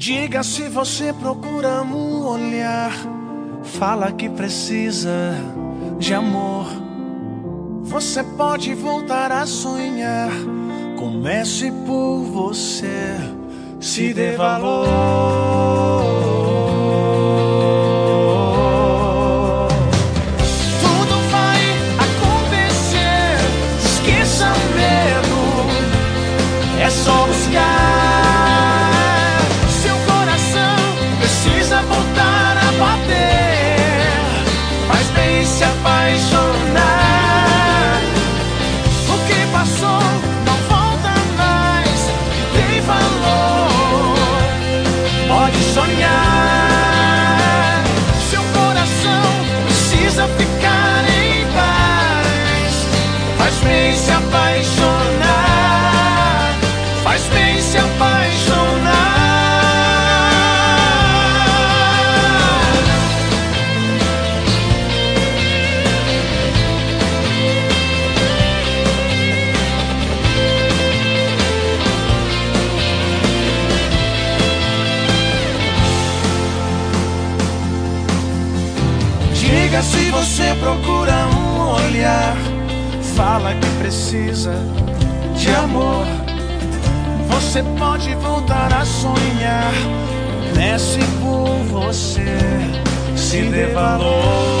Diga se você procura um olhar. Fala que precisa de amor. Você pode voltar a sonhar. Comece por você. Se dê valor. di Se você procura um olhar. Fala que precisa de amor. Você pode voltar a sonhar. Comece por você. Se dê valor.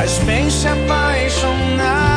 Faz bem se apaixonar.